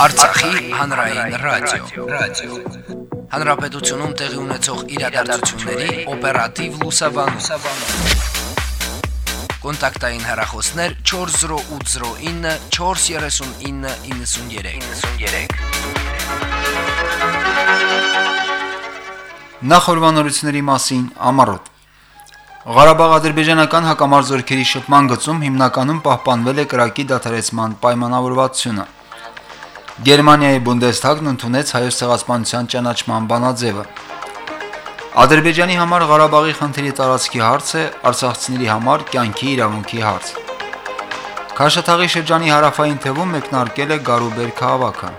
Արցախի հանրային ռադիո, ռադիո։ Հանրապետությունում տեղի ունեցող իրադարձությունների օպերատիվ լուսաբանում։ Կոնտակտային հեռախոսներ 40809 43993։ 93։ Նախորbanությունների մասին ամառոտ Ղարաբաղ-ադրբեջանական հակամարձությունների շփման գծում հիմնականում պահպանվել է կրակի դադարեցման պայմանավորվածությունը։ Գերմանիայի Բունդեսթագն ընդունեց հայոց ցեղասպանության ճանաչման բանաձևը։ Ադրբեջանի համար Ղարաբաղի խնդրի տարածքի հարցը արցախցիների համար կյանքի իրավունքի հարց։ Քաշաթաղի շրջանի հարավային թևում մեկնարկել է Գարուբեր քաղաքը։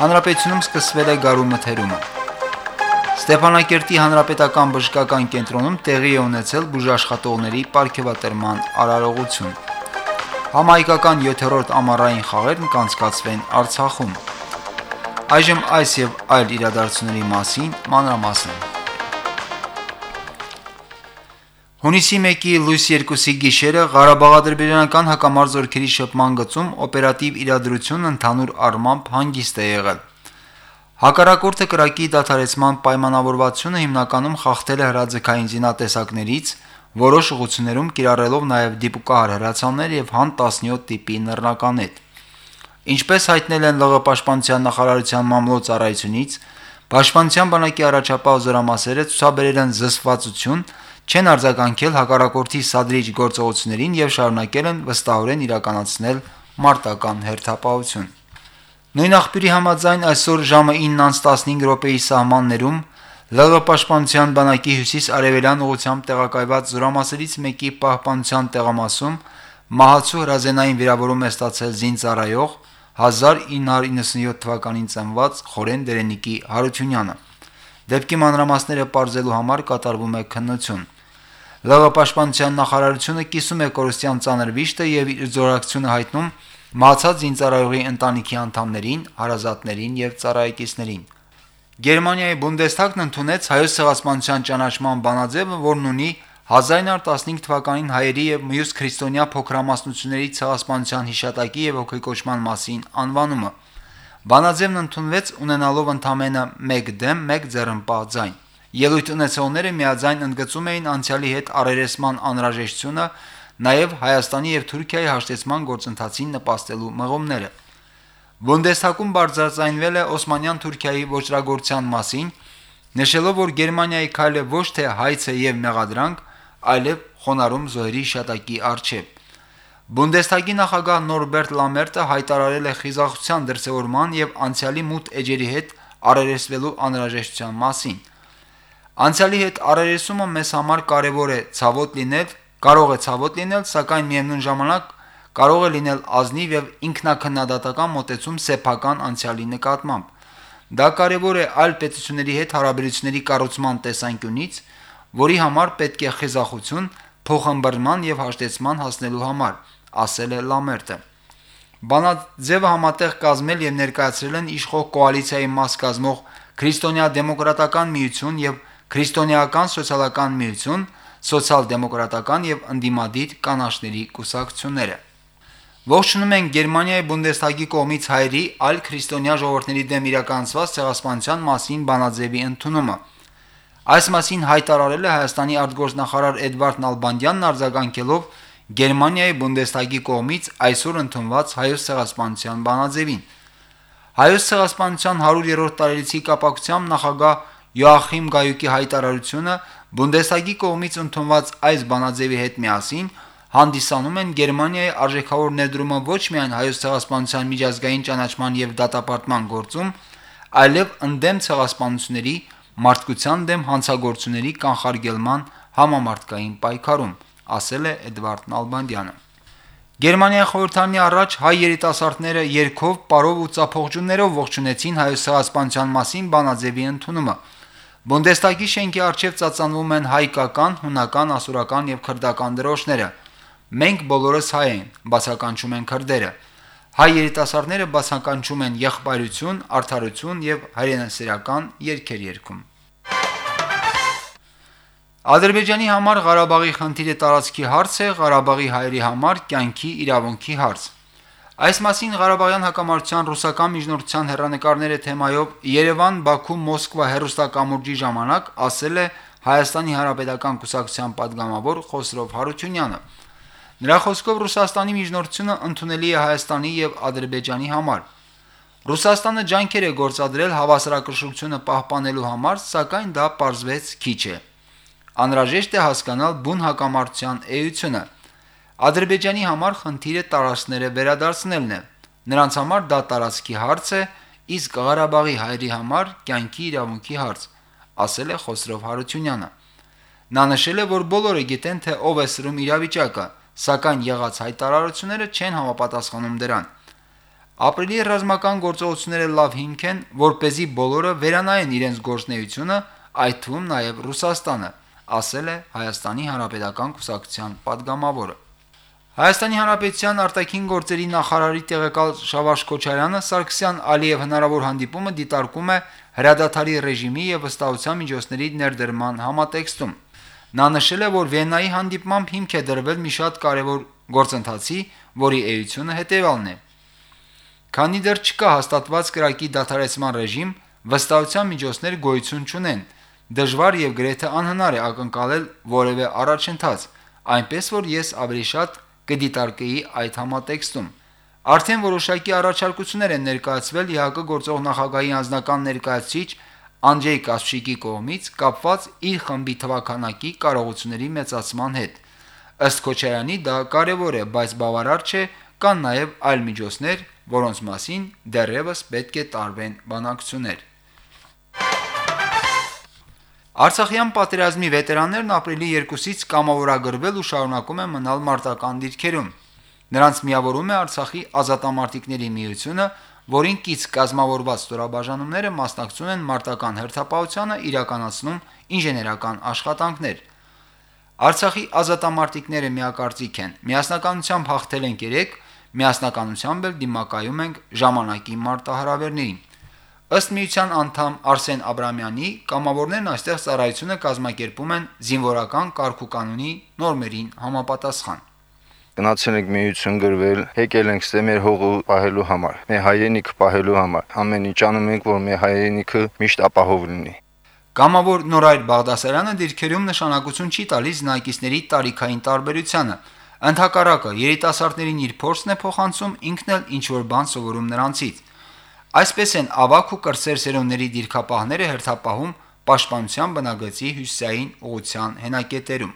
Հանրապետությունում սկսվել է Գարու մթերումը։ Ստեփանակերտի հանրապետական բժշկական կենտրոնում տեղի է ունեցել բուժաշխատողների ապարքեվատրման արարողություն։ Համայկական 7-րդ ամառային խաղերն կանցկացվեն Արցախում։ Այժմ այս եւ այլ իրադարձությունների մասին մանրամասն։ Հունիսի 1-ի լույս 2-ի գիշերը Ղարաբաղ-ադրբեջանական հակամարձությունների շփման գծում օպերատիվ իրադրություն ընդհանուր առմամբ հանգիստ է եղել։ Հակառակորդը կրակի դադարեցման պայմանավորվածությունը հիմնականում խախտել է հրաձգային զինատեսակներից, որոշ ուղություններում կիրառելով նաև դիպուկահար հրացաններ եւ հան 17 տիպի նռնականետ։ Ինչպես հայտնել են ԼՂ պաշտպանության նախարարության մամլոյ-ծառայությունից, Պաշտպանության բանակի առաջապահ զորամասերը ցուցաբերել են զսպվածություն, չեն արձագանքել հակառակորդի սադրիչ գործողություններին եւ շարունակել են վստահորեն իրականացնել մարտական հերթապահություն։ Նույն աղբյուրի համաձայն այսօր ժամը 9:15 րոպեի սահմաններում ԼՂ պաշտպանության բանակի հյուսիս-արևելյան ուղությամբ տեղակայված զորամասերից մեկի պահպանության տեղամասում մահացու հրազենային վիրավորում է ստացել զինծառայող 1997 թվականին ծնված Խորեն Դերենիկի Հարությունյանը։ Դեպքի մանրամասները բարձելու համար կատարվում է քննություն։ ԼՂ պաշտպանության նախարարությունը կիսում է կորստյան ցաներ վիշտը եւ իր զորակցությունը հայտնում մահացած զինծառայողի ընտանիքի անդամներին, հարազատներին եւ ծառայեկիցներին։ Գերմանիայի Բունդեսթագն ընդունեց հայոց ցեղասպանության ճանաչման բանաձևը, որն ունի 1915 թվականին հայերի եւ մյուս քրիստոնյա փոքրամասնությունների ցեղասպանության հիշատակի եւ ոգեկոչման մասին անվանումը։ Բանաձևն ընդունվեց ունենալով ընդամենը 1 դեմ 1 ձեռնպահ ձայն։ Ելույթ ունեցողները միաձայն ընդգծում էին անցյալի հետ առերեսման անհրաժեշտությունը, նաև Հայաստանի եւ Թուրքիայի հաշտեցման գործընթացին նպաստելու մղումները։ Բունդեսթագում բարձրացնվել է Օսմանյան Թուրքիայի ոչրագործության մասին, նշելով, որ Գերմանիայի քայլը ոչ թե հայց է եւ մեղադրանք, այլև խոնարհում զոհերի շատակի արչեւ։ Բունդեսթագի նախագահ Նորբերտ Լամերտը հայտարարել է խիզախության դրսևորման եւ անցյալի մութ էջերի հետ առերեսվելու անհրաժեշտության մասին։ Անցյալի հետ առերեսումը մեզ համար կարևոր է ցավոտ լինել, կարող է ցավոտ լինել, սակայն միևնույն ժամանակ կարող է լինել ազնիվ եւ ինքնակնդատական մոտեցում սեփական անցյալի նկատմամբ։ Դա կարևոր է այլ պետությունների հետ հարաբերությունների կառուցման տեսանկյունից, որի համար պետք է խիզախություն, փոխհմբռնման եւ հաշտեցման հասնելու համար, ասել է Լամերտը։ Բանաձևը համատեղ կազմել եւ ներկայացրել են իշխող կոալիցիայի մաս կազմող Քրիստոնյա դեմոկրատական միություն եւ Քրիստոնեական սոցիալական միություն, սոցիալ-դեմոկրատական եւ ընդդիմադիր կանաչների կուսակցությունները։ Ողջունում են Գերմանիայի Բունդեսթագի կողմից հայերի այլ քրիստոնյա ժողովրդների դեմ իրականացված ցեղասպանության մասին բանաձևի ընդունումը։ Այս մասին հայտարարել է Հայաստանի արտգործնախարար Էդվարդ Նալբանդյանն արձագանքելով Գերմանիայի Բունդեսթագի կողմից այսօր ընդունված հայոց ցեղասպանության բանաձևին։ Հայոց ցեղասպանության 100-րդ տարելիցի կապակցությամբ նախագահ Յոախիմ Գայուկի հայտարարությունը Բունդեսթագի կողմից ընդունված այս բանաձևի հետ միասին հանդիսանում են Գերմանիայի արժեքավոր ներդրումը ոչ միայն հայոց ցեղասպանության միջազգային ճանաչման եւ դատապարտման գործում, այլև ընդդեմ ցեղասպանությունների, մարդկության դեմ հանցագործությունների կանխարգելման համամարտկային պայքարում, ասել է Էդվարդ Նալբանդյանը։ Գերմանիայի խորհրդանի առաջ հայ երիտասարդները երկով, պարով ու ծափողջուններով ողջունեցին հայոց ցեղասպանության մասին բանաձևի ընդունումը։ Բունդեստագի շենքի առջև ծածանվում են հայկական, հունական, ասորական եւ քրդական դրոշները։ Մենք բոլորս հայ ենք, բացականչում են քրդերը։ Հայ երիտասարդները բացականչում են եղբայրություն, արդարություն եւ հայրենասիրական երգեր երգում։ Ադրբեջանի համար Ղարաբաղի խնդիրը տարածքի հարց է, Ղարաբաղի հայերի համար կյանքի իրավունքի հարց։ Այս մասին Ղարաբաղյան հակամարտության ռուսական միջնորդության հերանեկարները թեմայով Երևան-Բաքու-Մոսկվա հերոստակամուրջի ժամանակ ասել է Հայաստանի Հանրապետական կուսակցության падգամավոր Խոսրով Հարությունյանը։ Նրա խոսքով Ռուսաստանի միջնորդությունը ընդունելի է Հայաստանի եւ Ադրբեջանի համար։ Ռուսաստանը ջանքեր է գործադրել հավասարակշռությունը պահպանելու համար, սակայն դա պարզվեց քիչ է։ Անհրաժեշտ է հասկանալ բուն հակամարտության էությունը։ Ադրբեջանի համար խնդիրը տարածքները վերադարձնելն է։ Նրանց համար դա տարածքի հարց է, իսկ Ղարաբաղի հայերի համար կյանքի իրավունքի հարց, ասել է Խոսրով Հարությունյանը։ Նա նշել է, որ բոլորը գիտեն, թե ով է սրում իրավիճակը, սակայն եղած հայտարարությունները չեն համապատասխանում դրան։ Ապրիլի ռազմական գործողությունները լավ հիմք են, որ เป զի բոլորը վերանային իրենց գործնեությունը, այդ թվում նաև Ռուսաստանը, ասել է Հայաստանի Հանրապետական Կուսակցության падգամավորը։ Հայաստանի Հանրապետության արտաքին գործերի նախարարի տեղեկալ Շավարժ Քոչարյանը Սարգսյան-Ալիև հնարավոր հանդիպումը դիտարկում է հրադադարի ռեժիմի եւ վստահության միջոցների ներդրման համատեքստում։ Նա նշել է, որ Վիեննայի հանդիպմամբ հիմք է դրվել մի շատ կարևոր գործընթացի, որի էությունը հետևյալն է. Քանի դեռ չկա հաստատված կրակի դադարեցման ռեժիմ, վստահության միջոցներ գոյություն չունեն։ Դժվար եւ գրեթե անհնար է ակնկալել որևէ առաջընթաց, այնպես որ ես ավելի շատ կդիտարկեի այդ համատեքստում։ Արդեն որոշակի առաջարկություններ են ներկայացվել ՀԱԿ գործող նախագահի անձնական ներկայացուցիչ Անջեյ Կասչիկի կողմից կապված իր խմբի թվականակի կարողությունների մեծացման հետ։ Ըստ Քոչարյանի դա կարևոր է, բայց բավարար չէ, կան նաև այլ միջոցներ, որոնց մասին դեռևս պետք է տարվեն բանակցություններ։ Արցախյան պատերազմի վետերաններն ապրիլի 2-ից կամավորագրվել ու շարունակում են մնալ մարտական դիրքերում։ Նրանց միավորում է Արցախի ազատամարտիկների միությունը, որին կից կազմավորված ստորաբաժանումները մասնակցում են մարտական հերթապահությանը իրականացնում ինժեներական աշխատանքներ։ Արցախի ազատամարտիկները միակարծիք են։ Միասնականությամբ հաղթել են 3, միասնականությամբ էլ դիմակայում ենք ժամանակի մարտահրավերներին։ Ըստ միության անդամ Արսեն Աբրամյանի կամավորներն այստեղ ծառայությունը կազմակերպում են զինվորական կարգուկանոնի նորմերին համապատասխան գնացել ենք միություն գրվել, եկել ենք ստե մեր հողը պահելու համար, մեր հայրենիքը պահելու համար։ Ամեն ինչ անում ենք, որ մեր հայրենիքը միշտ ապահով լինի։ Կամավոր Նորայր Բաղդասարյանը դիրքերում նշանակություն չի տալիս զնակիցների տարիքային տարբերությանը։ Ընթակարակը երիտասարդներին իր փորձն է փոխանցում, ինքն էլ ինչ որ բան սովորում նրանցից։ Այսպես են ավակ ու կրսեր սերունդների դիրքապահները հերթապահում պաշտպանության բնագծի հյուսային ուղության հենակետերում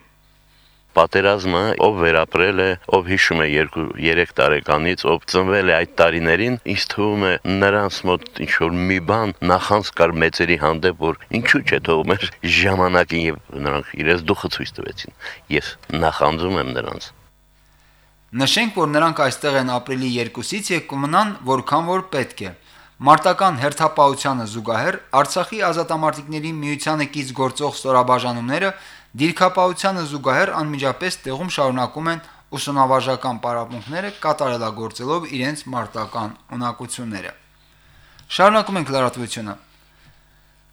պատերազմը ով վերապրել է, ով հիշում է 2-3 տարեկանից, ով ծնվել է այդ տարիներին, ինձ թվում է նրանց մոտ ինչ որ մի բան նախանց կար մեծերի հանդեպ, որ ինչու՞ չէ թող մեր ժամանակին եւ նրանք իրենց դուխը ցույց տվեցին։ Ես նախանձում եմ նրանց։ Նշենք, որ նրանք այստեղ են ապրիլի 2-ից եւ կմնան որքան որ պետք է։ Մարտական հերթապահությանը զուգահեռ Արցախի ազատամարտիկների միությանը կից գործող ստորաբաժանումները Դիրքապահությանը զուգահեռ անմիջապես տեղում շարունակում են ուսանավարժական պարապմունքները կատարելագործելով իրենց մարտական ունակությունները։ Շարունակում ենք լրատվությունը։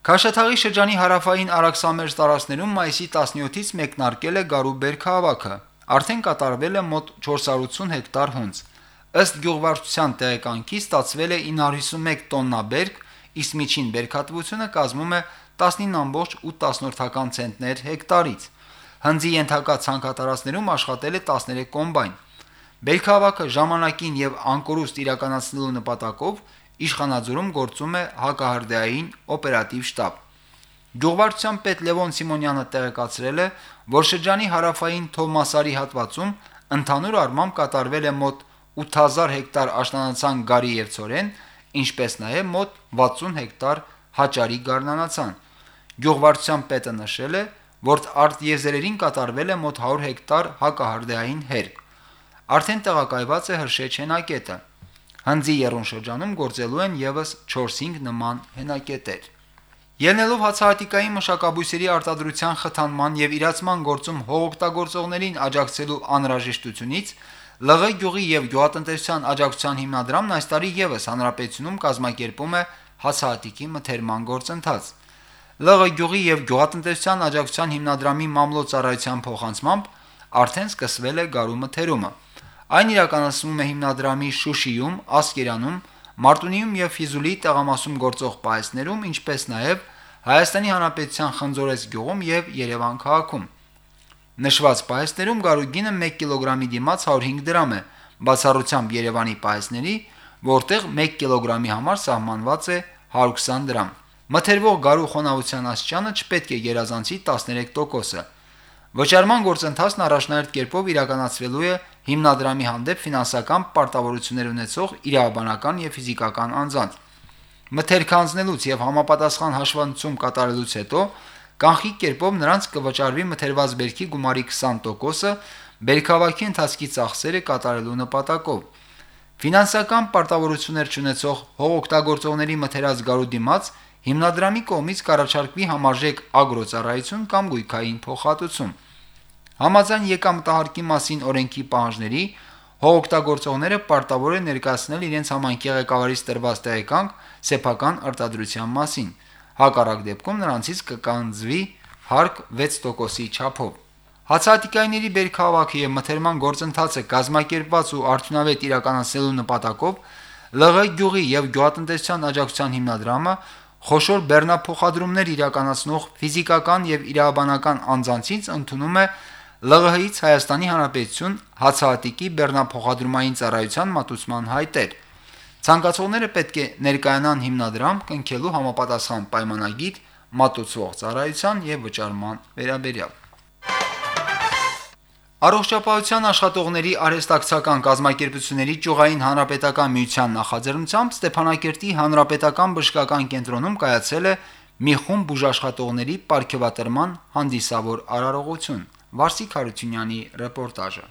Քաշաթաղի շրջանի հարավային Արաքսամերձ տարածներում մայիսի 17-ից մեկնարկել է գարու բերքահավաքը։ Արդեն կատարվել է մոտ 480 հեկտար հունց։ Ըստ գյուղվարչության տեղեկանքի ստացվել է 951 տոննա բերք, իսկ միջին բերքատվությունը կազմում է 19.8 ցենտներ հեկտարից։ Հնձի ենթակա ցանկատարածներում աշխատել է 13 կոմբայն։ Բելքավակը ժամանակին եւ անկորուստ իրականացնելու նպատակով իշխանաձորում գործում է հակահարդային օպերատիվ շտաբ։ Գյուղվարչության պետ Լևոն Սիմոնյանը տեղեկացրել է, որ շրջանի հարավային Թովմասարի հատվածում ընդհանուր առմամբ կատարվել է մոտ 8000 հեկտար աշնանացան գարի եւ ծորեն, ինչպես նաեւ մոտ 60 հեկտար հաճարի գառնանացան։ Գյուղվարչության պետը նշել է, որ արտիեզերերին կատարվել է մոտ 100 հեկտար հակահարդային հերկ։ Արդեն տեղակայված է հրշեջ հենակետը։ Հնձի երուն շրջանում գործելու են եւս 4-5 նման հենակետեր։ Ելնելով հացահատիկայի մշակաբույսերի արտադրության խթանման եւ իրացման գործում հողօգտագործողներին աջակցելու անհրաժեշտությունից ԼՂ գյուղի եւ գյուղատնտեսության աջակցության հիմնադրամն այս տարի եւս հանրապետությունում կազմակերպում է հացահատիկի մթերման գործընթաց։ ԼՂ գյուղի եւ գյուղատնտեսության աջակցության հիմնադրամի մամլոյ ծառայության փոխանցմամբ արդեն սկսվել է գարու մթերումը։ Այն իրականացվում է հիմնադրամի Շուշիում, Ասկերանում, Մարտունիում եւ Ֆիզուլի տեղամասում գործող պահեստներում, ինչպես նաեւ Հայաստանի Հանրապետության Խնձորես գյուղում եւ Երևան քաղաքում։ Նշված պահեստներում գարուգինը 1 կիլոգրամի դիմաց 105 դրամ է, բացառությամբ Երևանի պահեստների, որտեղ 1 կիլոգրամի համար սահմանված է 120 դրամ։ Մթերվող գարու խոնավության աստիճանը չպետք է գերազանցի 13%-ը։ Վճարման գործընթացն առաջնահերթ կերպով իրականացվելու է հիմնադրամի հանդեպ ֆինանսական պարտավորություններ ունեցող իրավաբանական եւ ֆիզիկական անձանց։ Մթերքանձնելուց եւ համապատասխան հաշվառություն կատարելուց հետո կանխիկ կերպով նրանց կվճարվի մթերված բերքի գումարի 20%-ը բերքավաքի ընթացքի ծախսերը կատարելու նպատակով։ Ֆինանսական պարտավորություններ չունեցող հողօգտագործողների մթերած գարու դիմաց հիմնադրամի կողմից կառաջարկվի համարժեք ագրոծառայություն կամ գույքային փոխհատուցում։ Համաձայն եկամտահարկի մասին օրենքի պահանջների հողօգտագործողները պարտավոր են ներկայացնել իրենց համայնքի ղեկավարից տրված տեղեկանք սեփական արտադրության մասին։ Հակառակ դեպքում նրանցից կկանձվի հարկ 6%-ի չափով։ Հացահատիկայինների բերքահավաքը եւ մթերման գործընթացը կազմակերպված ու արդյունավետ իրականացնելու նպատակով ԼՂ գյուղի եւ գյուղատնտեսության աջակցության հիմնադրամը խոշոր բեռնափոխադրումներ իրականացնող ֆիզիկական եւ իրավաբանական անձանցից ընդունում է ԼՂՀ-ից Հայաստանի Հանրապետություն հացահատիկի բեռնափոխադրումային ծառայության մատուցման հայտեր։ Ցանկացողները պետք է ներկայանան հիմնադրամ կնքելու համապատասխան պայմանագիր մատուցող ծառայության եւ վճարման վերաբերյալ։ Առողջապահության աշխատողների արհեստակցական կազմակերպությունների ճյուղային հանրապետական միության նախաձեռնությամբ Ստեփանակերտի հանրապետական բժշկական կենտրոնում կայացել է մի խումբ բուժաշխատողների ապարքեվատրման հանդիսավոր արարողություն։ Վարսիկ Հարությունյանի ռեպորտաժը։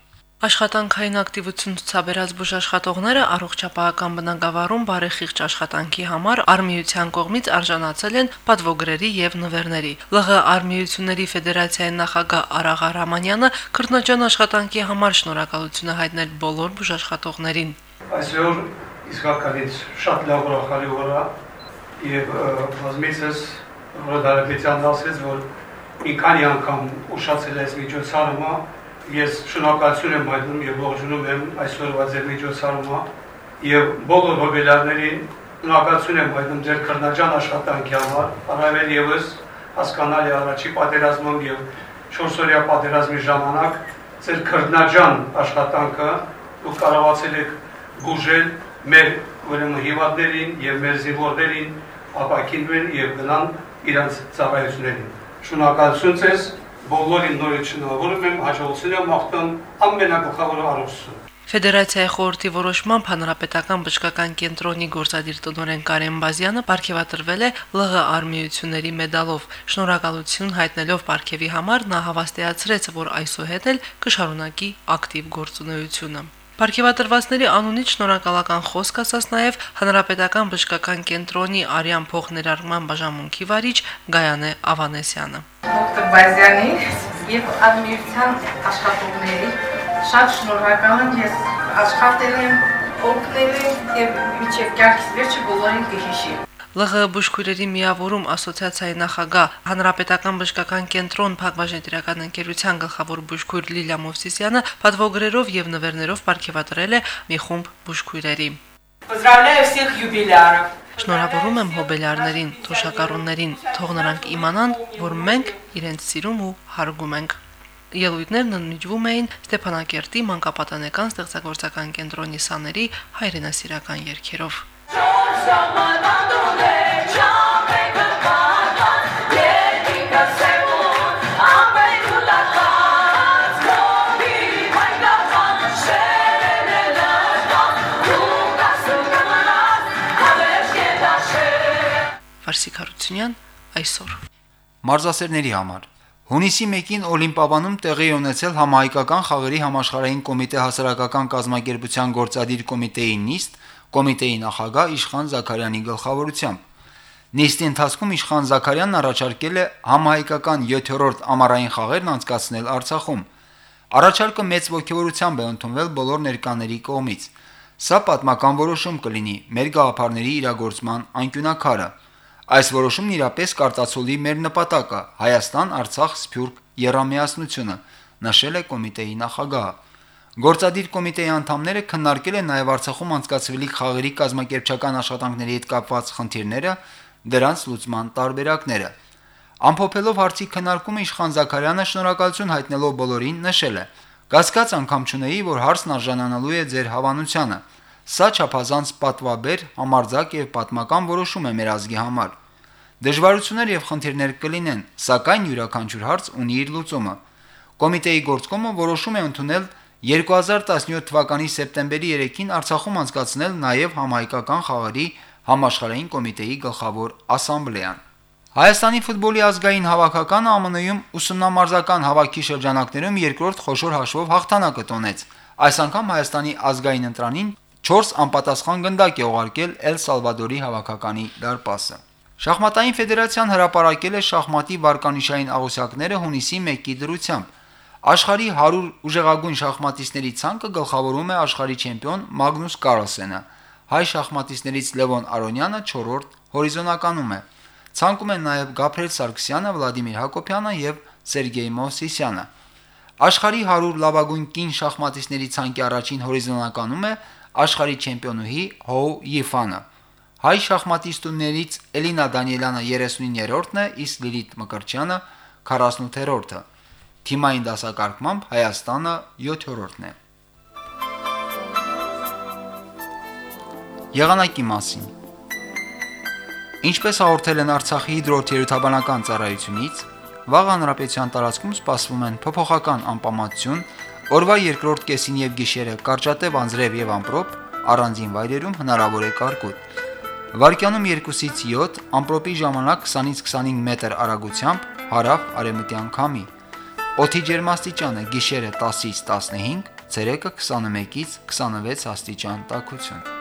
Աշխատանքային ակտիվություն ցուցաբերած բուժաշխատողները առողջապահական բնագավառում բարեխիղճ աշխատանքի համար արմիության կողմից արժանացել են պատվոգրերի եւ նվերների։ ԼՂ արմիությունների ֆեդերացիայի նախագահ Արաղ Արամանյանը քրտնաջան աշխատանքի համար շնորհակալություն հայտնել բոլոր բուժաշխատողներին։ Այսօր իսկականից շատ լավ ուրախալի օր է եւ բազմիցս ռոդարաբիցիան ասեց որ մի քանի անգամ ուշացել է այս միջոցառումը ես շնորհակալություն եմ հայտնում եւ ողջունում եմ այսօրվա ձեր միջոցառումը եւ բոլոր հոբելարներին շնորհակալություն եմ հայտնում ձեր քրնաջան աշխատանքի համար առավել եւս հասկանալի առաջի պատերազմում եւ 4-օրյա պատերազմի ժամանակ ձեր քրնաջան աշխատանքը դուք կարողացել եք բուժել մեր ուրեմն հիվանդներին եւ մեր զինվորներին ապակինվել եւ գնան իրանց ծառայություններին շնորհակալություն ձեզ բոլորին նորից շնորհավորում եմ հաջողություն եմ մաղթում ամենակողքավորը առողջություն Ֆեդերացիայի խորհրդի որոշմամբ հանրապետական բժշկական կենտրոնի գործադիր տնօրեն Կարեն Բազյանը ապարգևատրվել է ԼՂ արմիությունների մեդալով։ Շնորհակալություն հայտնելով ապարգևի համար նա հավաստիացրեց, որ այսուհետ էլ կշարունակի ակտիվ գործունեությունը։ Պարգևատրվածների անունից շնորհակալական խոսք ասաց նաև Հանրապետական բժշկական կենտրոնի Արիան փոխներառման բաժանմունքի վարիչ Գայանե Ավանեսյանը։ Դոկտոր Բայզյանի եւ admiraության աշխատողների շատ շնորհակալ եմ ես աշխատել եմ օգնել եմ եւ միջև կյանքից վերջը բոլորին կհիշի ԼՂ բուժքույրերի միավորում ասոցիացիայի նախագահ Հանրապետական բժշկական կենտրոն Փակbaşնետիրական ընկերության գլխավոր բուժքույր Լիլիա Մովսիսյանը պատվոգրերով եւ նվերներով ապարգևատրել է մի խումբ բուժքույրերի։ Поздравляю всех юбиляров. Շնորհավորում եմ հոբելյարներին, թոշակառուներին, թող նրանք իմանան, որ մենք իրենց սիրում ու հարգում ենք։ Ելույթներն ընդմիջվում էին Ստեփանակերտի մանկապատանեկան ստեղծագործական կենտրոնի սաների հայրենասիրական երգերով։ Վարսիկ Հարությունյան այսօր Մարզասերների համար Հունիսի 1-ին Օլիմպիադանում տեղի ունեցել համահայկական խաղերի համաշխարհային կոմիտե հասարակական կազմակերպության գործադիր կոմիտեի նիստ, կոմիտեի նախագահ Իշխան Զաքարյանի գլխավորությամբ։ Նիստի ընթացքում Իշխան Զաքարյանն առաջարկել է համահայկական 7-րդ ամառային խաղերն անցկացնել Արցախում։ Առաջարկը մեծ ողջավորությամբ է ընդունվել բոլոր ներկաների կողմից։ Սա պատմական որոշում կլինի մեր գաղափարների իրագործման անկյունակարը։ Այս որոշումն իրապես կարտացոլի մեր նպատակը՝ Հայաստան, Արցախ, Սփյուռք, Երամիասնությունը, նշել է կոմիտեի նախագահը։ Գործադիր կոմիտեի անդամները քննարկել են նաև Արցախում անցկացվելիք խաղերի կազմակերպչական աշխատանքների հետ կապված խնդիրները, դրանց լուծման տարբերակները։ Ամփոփելով հարցի քննարկումը Իշխան Զաքարյանը շնորհակալություն հայտնելով բոլորին նշել է. «Կասկած անգամ չունեի, որ հարցն արժանանալու է ձեր հավանությանը։ Սա չափազանց պատվաբեր, համարձակ եւ պատմական որոշում է մեր ազգի համար։ Դժվարություններ եւ խնդիրներ կլինեն, սակայն յուրաքանչյուր հարց ունի իր լուծումը։ Կոմիտեի գործկոմը որոշում է ընդունել 2017 թվականի սեպտեմբերի 3-ին Արցախում անցկացնել նաև համահայկական խաղերի համաշխարհային կոմիտեի գլխավոր ասամբլեան։ Հայաստանի ֆուտբոլի ազգային հավաքականը ԱՄՆ-ում ուսումնամարզական հավաքի շրջանակներում երկրորդ խոշոր հաշվով հաղթանակը տոնեց։ Այս անգամ Հայաստանի ազգային ընտրանին 4 անպատասխան գնդակ է ուղարկել Էլ Սալվադորի հավաքականի դարպասը։ Շախմատային ֆեդերացիան հրապարակել է շախմատի վարկանիշային աղյուսակները հունիսի 1-ի դրությամբ։ Աշխարհի 100 ուժեղագույն շախմատիստների ցանկը գլխավորում է աշխարհի չեմպիոն Մագնուս Կարլսենը։ Հայ շախմատիստներից Լևոն Արոնյանը 4-րդ հորիզոնականում է։ Ցանկում են նաև Գաբրիել Սարգսյանը, Վլադիմիր Հակոբյանը եւ Սերգեյ Մովսիսյանը։ Աշխարհի 100 լավագույն կին շախմատիստների ցանկի առաջին հորիզոնականում է աշխարհի չեմպիոնուհի Հոու Յիֆանը։ Հայ շախմատիստուներից Էլինա Դանիելյանը 39-րդն է, իսկ Լիլիթ Մկրտչյանը 48-րդը։ Թիմային դասակարգմամբ Հայաստանը 7-րդն է։ Եղանակի մասին Ինչպես հաղորդել են Արցախի հիդրոթերապևտաբանական ծառայությունից, վաղ հանրապետության տարածքում սպասվում են փոփոխական անպամատություն, օրվա երկրորդ կեսին եւ գիշերը կարճատև անձրև եւ ամպրոպ, առանձին վայրերում հնարավոր է կարկուտ։ Վարկյանում 2-ից 7, ամպրոպի ժամանակ 20-ից 25 մետր արագությամբ հարավ արևմտյան քամի։ Օդի ջերմաստիճանը՝ գիշերը 10-ից 15, ցերեկը 21-ից 26 աստիճան տաքություն։